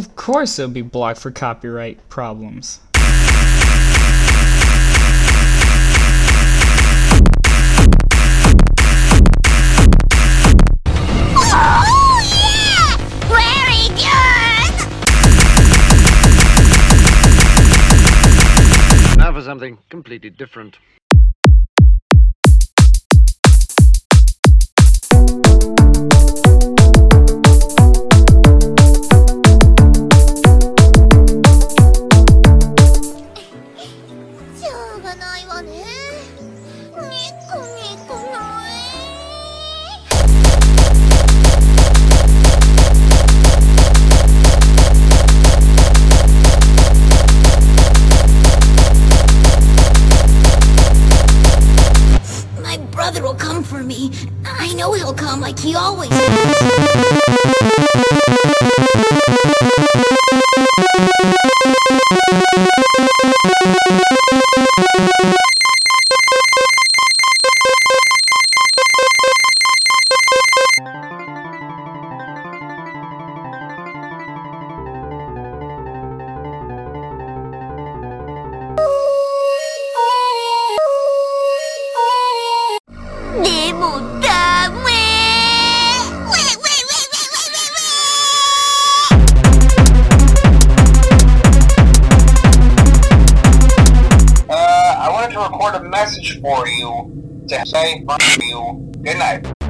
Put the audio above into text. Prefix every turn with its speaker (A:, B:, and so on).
A: course it'll be blocked for copyright problems.
B: Something completely different.
C: しょうがないわねニコニコない
D: Uh, wanted to record a message for you to say you. Good night.